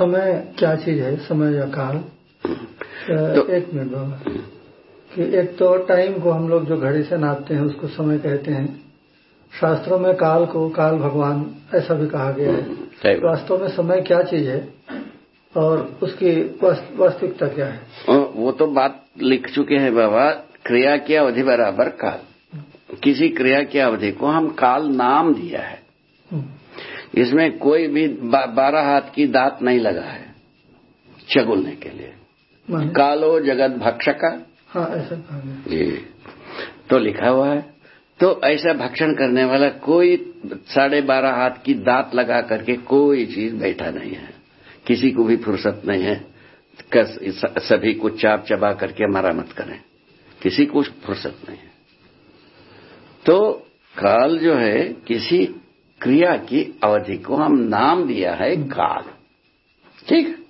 समय क्या चीज़ है? समय या काल? तो, एक मिनट बाबा। कि एक तो टाइम को हम लोग जो घड़ी से नापते हैं उसको समय कहते हैं। शास्त्रों में काल को काल भगवान ऐसा भी कहा गया है। वास्तव में समय क्या चीज़ है? और उसकी वास्तविकता क्या है? वो तो बात लिख चुके हैं बाबा क्रिया की अवधि बराबर काल। किसी क्रिया की अवधि को हम काल नाम दिया है। इसमें कोई भी बा, बारह हाथ की दांत नहीं लगा है चगुलने के लिए। कालो जगत भक्षका। हाँ जी। तो लिखा हुआ है। तो ऐसा भक्षण करने वाला कोई साढ़े बारह हाथ की दांत लगा करके कोई चीज़ बैठा नहीं है। किसी को भी फुर्सत नहीं है। कस, सभी को चाप चबा करके मरामत करें। किसी को फुर्सत नहीं है। तो काल जो है किसी क्रिया की अवधि को हम नाम दिया है काल। ठीक?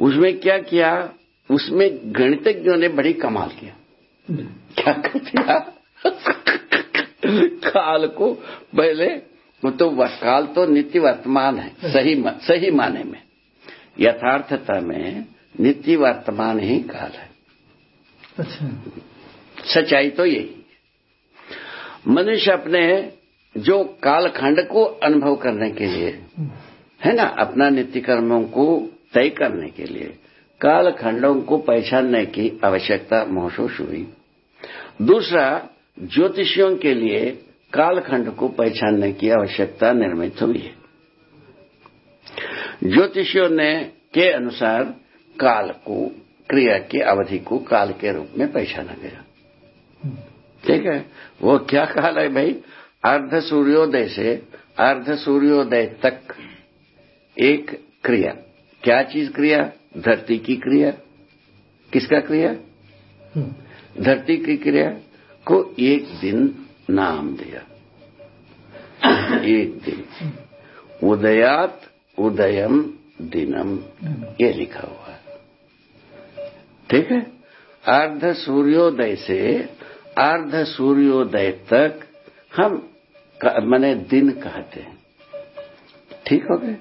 उसमें क्या किया? उसमें गणितज्ञों ने बड़ी कमाल किया। क्या कर दिया? काल को पहले तो काल तो नित्य वर्तमान है सही मा, सही माने में। यथार्थता में नित्य वर्तमान ही काल है। अच्छा। सच्चाई तो यही। मनुष्य अपने जो कालखंड को अनुभव करने के लिए, है ना, अपना नित्य कर्मों को तय करने के लिए, कालखंडों को पहचानने की आवश्यकता महसूस हुई। दूसरा, ज्योतिषियों के लिए कालखंड को पहचानने की आवश्यकता निर्मित हुई है। ज्योतिषियों ने के अनुसार काल को, क्रिया की अवधि को काल के रूप में पहचाना गया। ठीक है? वो क्या काल है भाई? अर्ध सूर्योदय से अर्ध सूर्योदय तक एक क्रिया। क्या चीज़ क्रिया? धरती की क्रिया। किसका क्रिया? हम्म। धरती की क्रिया को एक दिन नाम दिया। एक दिन। उदयात उदयम दिनम। ये लिखा हुआ है। ठीक है? अर्ध सूर्योदय से अर्ध सूर्योदय तक हम मैंने दिन कहते हैं। ठीक हो गए?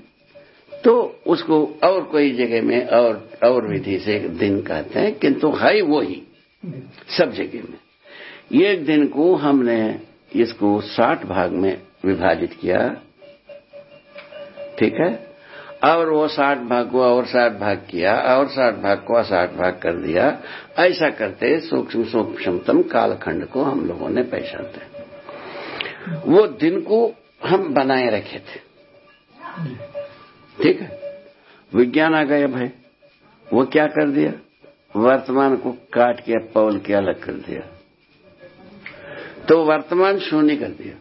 तो उसको और कोई जगह में और और विधि से दिन कहते हैं, किंतु है वो ही सब जगह में। एक दिन को हमने इसको साठ भाग में विभाजित किया। ठीक है? और वो साठ भाग को और साठ भाग किया, और साठ भाग को साठ भाग कर दिया। ऐसा करते सूक्ष्म सूक्ष्मतम कालखंड को हम लोगों ने पहचानते वो दिन को हम बनाए रखे थे। ठीक है? विज्ञान आ गया भाई। वो क्या कर दिया? वर्तमान को काट के पौल के अलग कर दिया। तो वर्तमान शून्य कर दिया।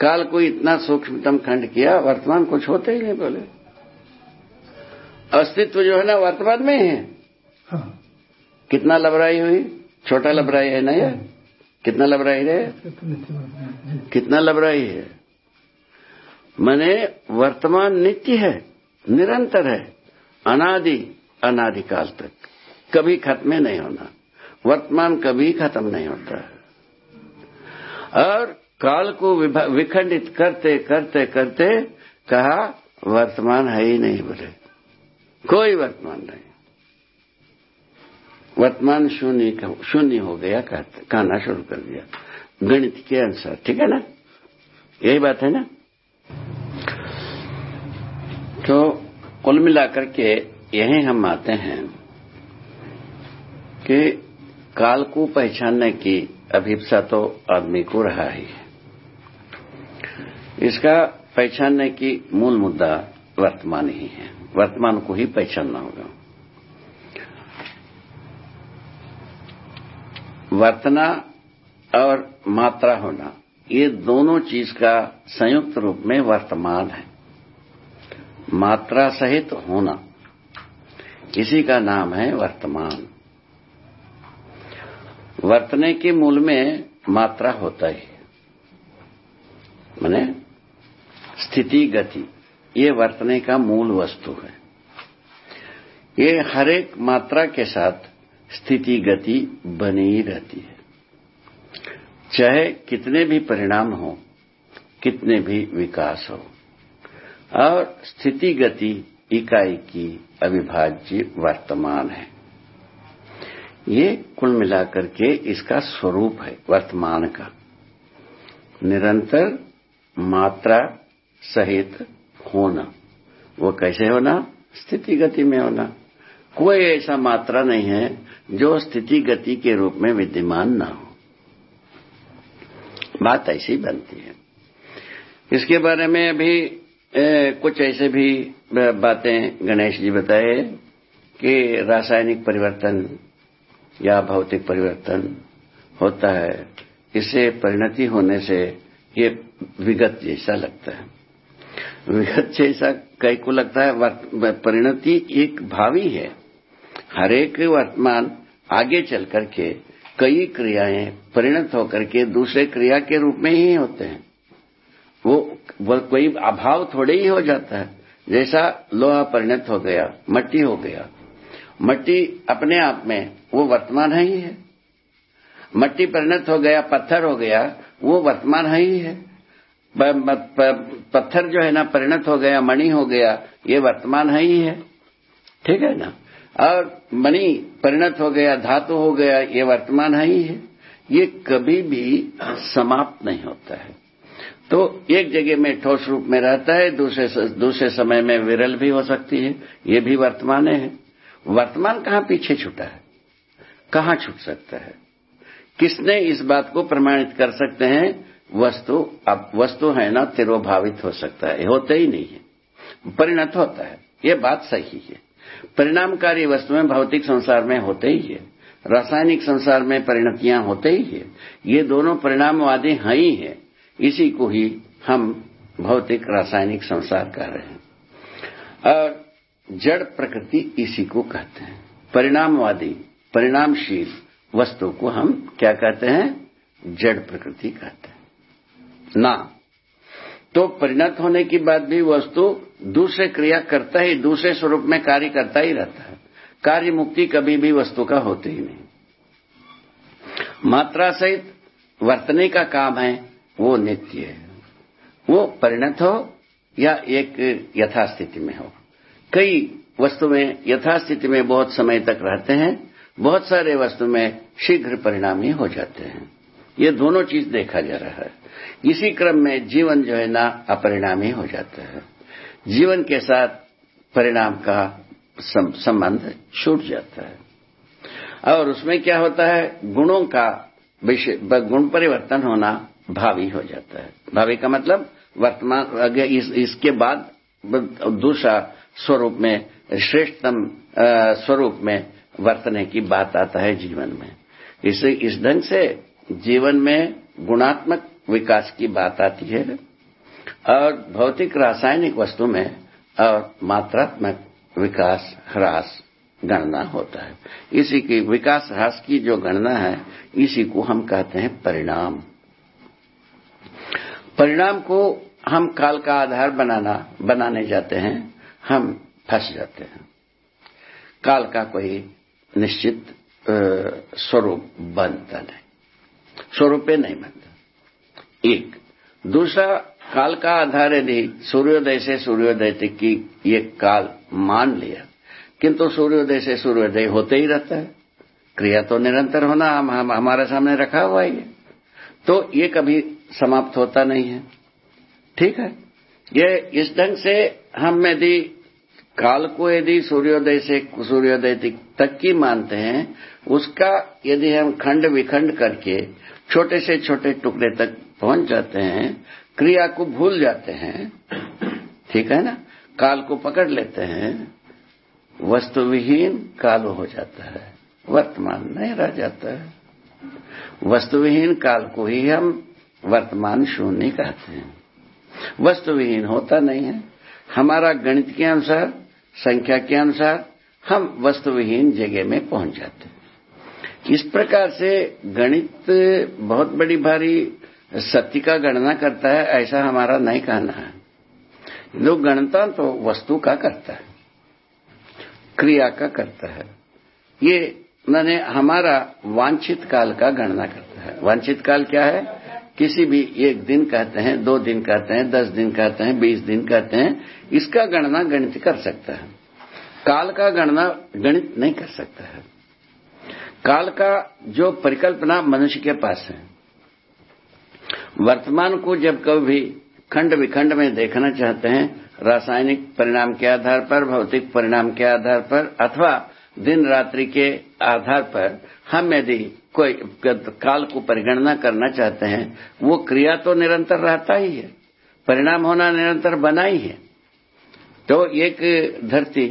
काल को इतना सूक्ष्मतम खंड किया वर्तमान कुछ होते ही नहीं बोले। अस्तित्व जो है ना वर्तमान में है हाँ। कितना लबराई हुई? छोटा लबराई है ना ये? कितना लबराई है कितना लबराई है? मैंने वर्तमान नित्य है, निरंतर है, अनादि, अनादिकाल तक। कभी खत्म नहीं होना। वर्तमान कभी खत्म नहीं होता। है और काल को विखंडित करते करते करते कहा, वर्तमान है ही नहीं बोले। कोई वर्तमान नहीं। वर्तमान शून्य शून्य हो गया कहना शुरू कर दिया। गणित के अनुसार, ठीक है ना? यही बात है ना? तो कुल मिलाकर के यही हम आते हैं कि काल को पहचानने की अभिप्सा तो आदमी को रहा ही है। इसका पहचानने की मूल मुद्दा वर्तमान ही है। वर्तमान को ही पहचानना होगा। वर्तना और मात्रा होना, ये दोनों चीज़ का संयुक्त रूप में वर्तमान है। मात्रा सहित होना, इसी का नाम है वर्तमान। वर्तने के मूल में मात्रा होता ही, मैंने स्थिति गति, ये वर्तने का मूल वस्तु है। ये हर एक मात्रा के साथ स्थिति गति बनी ही रहती है। चाहे कितने भी परिणाम हो, कितने भी विकास हो, और स्थिति गति इकाई की अविभाज्य वर्तमान है। ये कुल मिलाकर के इसका स्वरूप है, वर्तमान का। निरंतर मात्रा सहित होना, वो कैसे होना? स्थिति गति में होना। कोई ऐसा मात्रा नहीं है जो स्थिति गति के रूप में विद्यमान ना हो। बात ऐसी बनती है। इसके बारे में अभी ए, कुछ ऐसे भी बातें गणेश जी बताए कि रासायनिक परिवर्तन या भौतिक परिवर्तन होता है। इससे परिणति होने से ये विगत जैसा लगता है। जैसा कई को लगता है परिणति एक भावी है। हर एक वर्तमान आगे चल करके कई क्रियाएँ परिणत होकर के दूसरे क्रिया के रूप में ही होते हैं। वो, वो कोई अभाव थोड़े ही हो जाता है। जैसा लोहा परिणत हो गया मट्टी हो गया। मट्टी अपने आप में वो वर्तमान है ही है। मट्टी परिणत हो गया पत्थर हो गया वो वर्तमान है ही है। पत्थर जो है ना परिणत हो गया, मणि हो गया, ये वर्तमान है ही है। ठीक है ना? और मणि परिणत हो गया, धातु हो गया, ये वर्तमान है ही है। ये कभी भी समाप्त नहीं होता है। तो एक जगह में ठोस रूप में रहता है, दूसरे दूसरे समय में विरल भी हो सकती है, ये भी वर्तमान है। वर्तमान कहाँ पीछे छूटा है? कहाँ छूट सकता है? किसने इस बात को प्रमाणित कर सकते हैं? वस्तु, अब वस्तु है ना, तिरोभावित हो सकता है। होते ही नहीं है। परिणत होता है। ये बात सही है। परिणामकारी वस्तुएँ भौतिक संसार में होते ही है। रासायनिक संसार में परिणतियाँ होते ही है। ये दोनों परिणामवादी हैं ही है। इसी को ही हम भौतिक रासायनिक संसार कह रहे हैं। और जड़ प्रकृति इसी को कहते हैं। परिणामवादी, परिणामशील वस्तु को हम क्या कहते हैं? जड़ प्रकृति कहते हैं। ना। तो परिणत होने के बाद भी वस्तु दूसरे क्रिया करता ही, दूसरे स्वरूप में कार्य करता ही रहता है। कार्य मुक्ति कभी भी वस्तु का होती ही नहीं। मात्रा सहित वर्तने का काम है, वो नित्य है। वो परिणत हो या एक यथास्थिति में हो। कई वस्तु में यथास्थिति में बहुत समय तक रहते हैं, बहुत सारे वस्तु में शीघ्र परिणामी हो जाते हैं। ये दोनों चीज़ देखा जा रहा है। इसी क्रम में जीवन जो है ना अपरिणामी हो जाता है। जीवन के साथ परिणाम का संबंध छूट जाता है। और उसमें क्या होता है? गुणों का गुण परिवर्तन होना भावी हो जाता है। भावी का मतलब वर्तमान इस, इसके बाद दूसरा स्वरूप में श्रेष्ठतम स्वरूप में वर्तने की बात आता है जीवन में। इसे इस ढंग से जीवन में गुणात्मक विकास की बात आती है और भौतिक रासायनिक वस्तु में और मात्रात्मक विकास ह्रास गणना होता है। इसी की विकास ह्रास की जो गणना है, इसी को हम कहते हैं परिणाम। परिणाम को हम काल का आधार बनाना, बनाने जाते हैं, हम फंस जाते हैं। काल का कोई निश्चित स्वरूप बनता नहीं। स्वरूपे नहीं बनता। एक। दूसरा काल का आधार यदि सूर्योदय से सूर्योदय तक की ये काल मान लिया किंतु सूर्योदय से सूर्योदय होते ही रहता है। क्रिया तो निरंतर होना हम, हम हमारे सामने रखा हुआ है तो ये कभी समाप्त होता नहीं है। ठीक है? ये इस ढंग से हम यदि काल को यदि सूर्योदय से सूर्योदय तक की मानते हैं, उसका यदि हम खंड विखंड करके छोटे से छोटे टुकड़े तक पहुँच जाते हैं, क्रिया को भूल जाते हैं, ठीक है ना? काल को पकड़ लेते हैं वस्तु विहीन काल हो जाता है, वर्तमान नहीं रह जाता है। वस्तु विहीन काल को ही हम वर्तमान शून्य कहते हैं। वस्तु विहीन होता नहीं है। हमारा गणित के अनुसार संख्या के अनुसार हम वस्तुविहीन जगह में पहुँच जाते हैं। इस प्रकार से गणित बहुत बड़ी भारी सत्य का गणना करता है, ऐसा हमारा नहीं कहना है। जो गणता तो वस्तु का करता है, क्रिया का करता है। ये मैंने हमारा वांछित काल का गणना करता है। वांछित काल क्या है? किसी भी, एक दिन कहते हैं, दो दिन कहते हैं, दस दिन कहते हैं, बीस दिन कहते हैं, इसका गणना गणित कर सकता है। काल का गणना गणित नहीं कर सकता है। काल का जो परिकल्पना मनुष्य के पास है, वर्तमान को जब कभी खंड विखंड में देखना चाहते हैं, रासायनिक परिणाम के आधार पर, भौतिक परिणाम के आधार पर, अथवा दिन रात्रि के आधार पर, हम यदि कोई काल को परिगणना करना चाहते हैं, वो क्रिया तो निरंतर रहता ही है, परिणाम होना निरंतर बना ही है। तो एक धरती,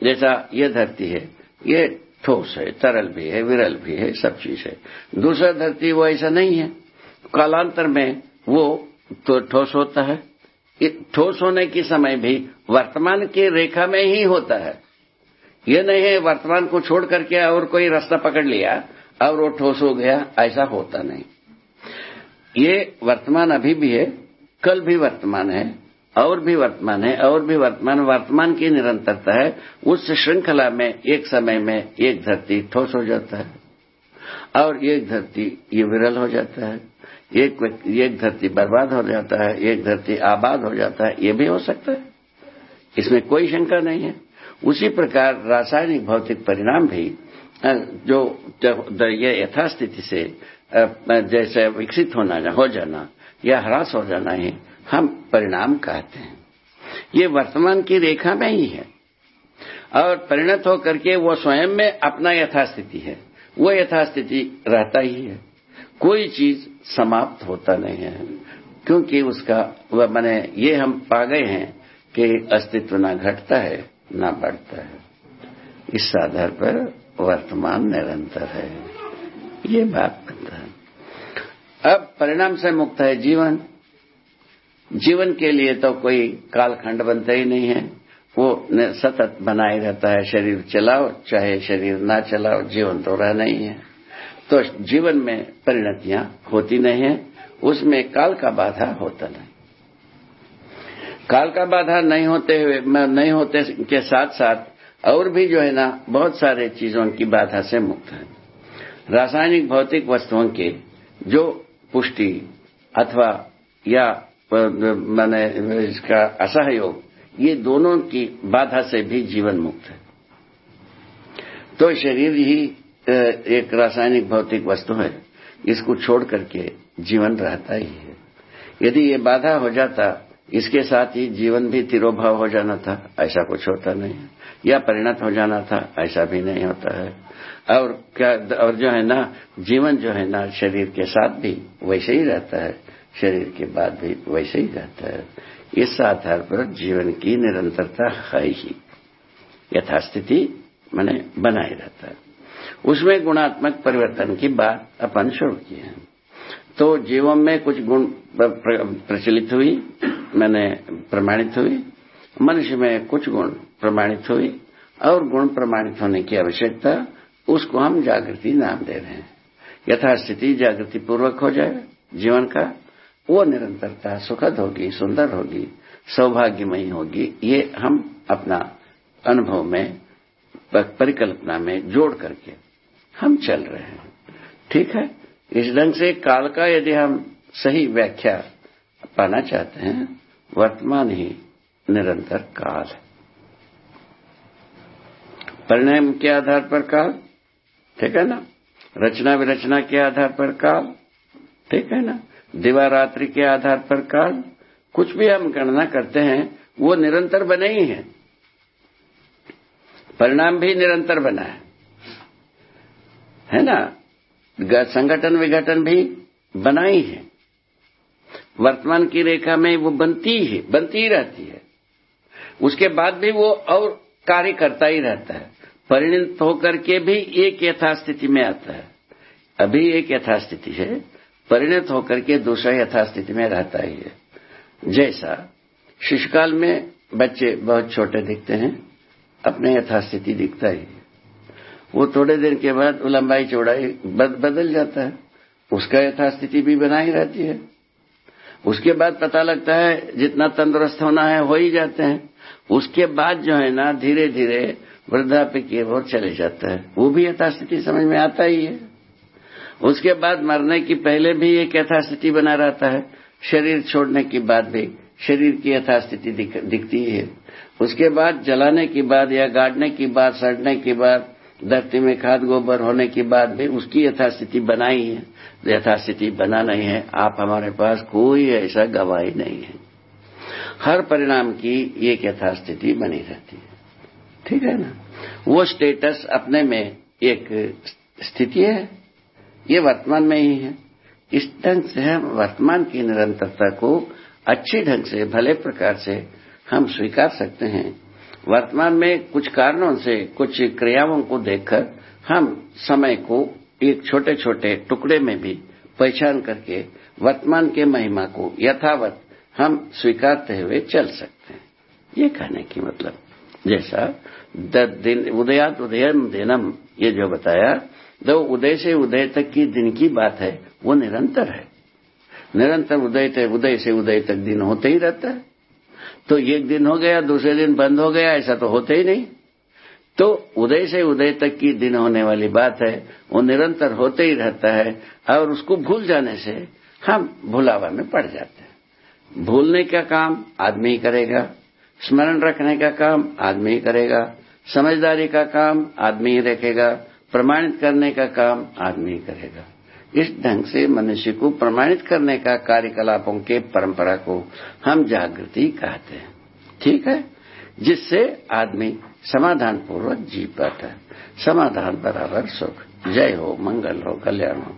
जैसा ये धरती है, ये ठोस है, तरल भी है, विरल भी है, सब चीज़ है। दूसरा धरती वो ऐसा नहीं है, कालांतर में वो तो ठोस होता है। ठोस होने के समय भी वर्तमान की रेखा में ही होता है। ये नहीं है, वर्तमान को छोड़ करके और कोई रास्ता पकड़ लिया और वो ठोस हो गया, ऐसा होता नहीं। ये वर्तमान अभी भी है, कल भी वर्तमान है, और भी वर्तमान है, और भी वर्तमान वर्तमान की निरंतरता है, उस श्रृंखला में, एक समय में, एक धरती ठोस हो जाता है, और एक धरती ये विरल हो जाता है, एक एक धरती बर्बाद हो जाता है, एक धरती आबाद हो जाता है, ये भी हो सकता है। इसमें कोई शंका नहीं है। उसी प्रकार रासायनिक भौतिक परिणाम भी जो ये यथास्थिति से जैसे विकसित होना हो जाना या ह्रास हो जाना है हम परिणाम कहते हैं ये वर्तमान की रेखा में ही है और परिणत होकर के वो स्वयं में अपना यथास्थिति है वो यथास्थिति रहता ही है कोई चीज़ समाप्त होता नहीं है क्योंकि उसका वह मैंने ये हम पा गए हैं कि अस्तित्व ना घटता है ना बढ़ता है इस आधार पर वर्तमान निरंतर है। ये बात बनता है। अब परिणाम से मुक्त है जीवन। जीवन के लिए तो कोई कालखंड बनता ही नहीं है। वो सतत बनाए रहता है शरीर चलाओ, चाहे शरीर ना चलाओ, जीवन तो रहना ही है। तो जीवन में परिणतियाँ होती नहीं है। उसमें काल का बाधा होता नहीं। काल का बाधा नहीं होते हुए नहीं होते के साथ साथ और भी जो है ना, बहुत सारे चीज़ों की बाधा से मुक्त है। रासायनिक भौतिक वस्तुओं के जो पुष्टि अथवा या मैंने, इसका असहयोग, ये दोनों की बाधा से भी जीवन मुक्त है। तो शरीर ही एक रासायनिक भौतिक वस्तु है। इसको छोड़ करके जीवन रहता ही है। यदि ये बाधा हो जाता, इसके साथ ही जीवन भी तिरोभाव हो जाना था, ऐसा कुछ होता नहीं। है या परिणत हो जाना था, ऐसा भी नहीं होता है। और क्या, और जो है ना, जीवन जो है ना, शरीर के साथ भी वैसे ही रहता है। शरीर के बाद भी वैसे ही रहता है। इस आधार पर जीवन की निरंतरता है ही। यथास्थिति मैंने बनाए रहता है। उसमें गुणात्मक परिवर्तन की बात अपन शुरू की है। तो जीवन में कुछ गुण प्रचलित हुई, मैंने प्रमाणित हुई। मनुष्य में कुछ गुण प्रमाणित हुई और गुण प्रमाणित होने की आवश्यकता, उसको हम जागृति नाम दे रहे हैं। यथास्थिति जागृति पूर्वक हो जाए जीवन का, वो निरंतरता सुखद होगी, सुंदर होगी, सौभाग्यमयी होगी, ये हम अपना अनुभव में परिकल्पना में जोड़ करके हम चल रहे हैं। ठीक है? इस ढंग से काल का यदि हम सही व्याख्या पाना चाहते हैं, वर्तमान ही निरंतर काल है। परिणाम के आधार पर काल, ठीक है ना? रचना विरचना के आधार पर काल, ठीक है ना? दिवारात्रि के आधार पर काल, कुछ भी हम गणना करते हैं, वो निरंतर बने ही है। परिणाम भी निरंतर बना है। है ना? संगठन विघटन भी बना ही है। वर्तमान की रेखा में वो बनती ही बनती ही रहती है। उसके बाद भी वो और कार्य करता ही रहता है। परिणत होकर के भी एक यथास्थिति में आता है। अभी एक यथास्थिति है परिणत होकर के दूसरा यथास्थिति में रहता ही है। जैसा शिशुकाल में बच्चे बहुत छोटे दिखते हैं अपने यथास्थिति दिखता ही है। वो थोड़े दिन के बाद लंबाई चौड़ाई बद, बदल जाता है उसका यथास्थिति भी बना ही रहती है। उसके बाद पता लगता है जितना तंदुरुस्त होना है हो ही जाते हैं। उसके बाद जो है ना धीरे धीरे वृद्धाप्य की ओर चले जाता है। वो भी यथास्थिति समझ में आता ही है। उसके बाद मरने की पहले भी एक यथास्थिति बना रहता है। शरीर छोड़ने के बाद भी शरीर की यथास्थिति दिख, दिखती है। उसके बाद जलाने के बाद या गाड़ने के बाद सड़ने के बाद धरती में खाद गोबर होने के बाद भी उसकी यथास्थिति बनाई है। यथास्थिति बना नहीं है। आप हमारे पास कोई ऐसा गवाही नहीं है। हर परिणाम की एक यथास्थिति बनी रहती है। ठीक है ना? वो स्टेटस अपने में एक स्थिति है, ये वर्तमान में ही है। इस ढंग से हम वर्तमान की निरंतरता को अच्छे ढंग से, भले प्रकार से हम स्वीकार सकते हैं। वर्तमान में कुछ कारणों से, कुछ क्रियाओं को देखकर हम समय को एक छोटे छोटे टुकड़े में भी पहचान करके वर्तमान के महिमा को यथावत हम स्वीकारते हुए चल सकते हैं। ये कहने की मतलब। जैसा दिन उदयात उदयम दिनम, ये जो बताया, दो उदय से उदय तक की दिन की बात है, वो निरंतर है। निरंतर उदय उदय से उदय तक दिन होते ही रहता है। तो एक दिन हो गया, दूसरे दिन बंद हो गया, ऐसा तो होते ही नहीं। तो उदय से उदय तक की दिन होने वाली बात है, वो निरंतर होते ही रहता है, और उसको भूल जाने से हम भुलावा में पड़ जाते हैं। भूलने का काम आदमी करेगा। स्मरण रखने का काम आदमी ही करेगा, समझदारी का काम आदमी ही रखेगा, प्रमाणित करने का काम आदमी ही करेगा। इस ढंग से मनुष्य को प्रमाणित करने का कार्यकलापों के परंपरा को हम जागृति कहते हैं। ठीक है? जिससे आदमी समाधान पूर्वक जी पाता है। समाधान बराबर सुख। जय हो, मंगल हो, कल्याण हो।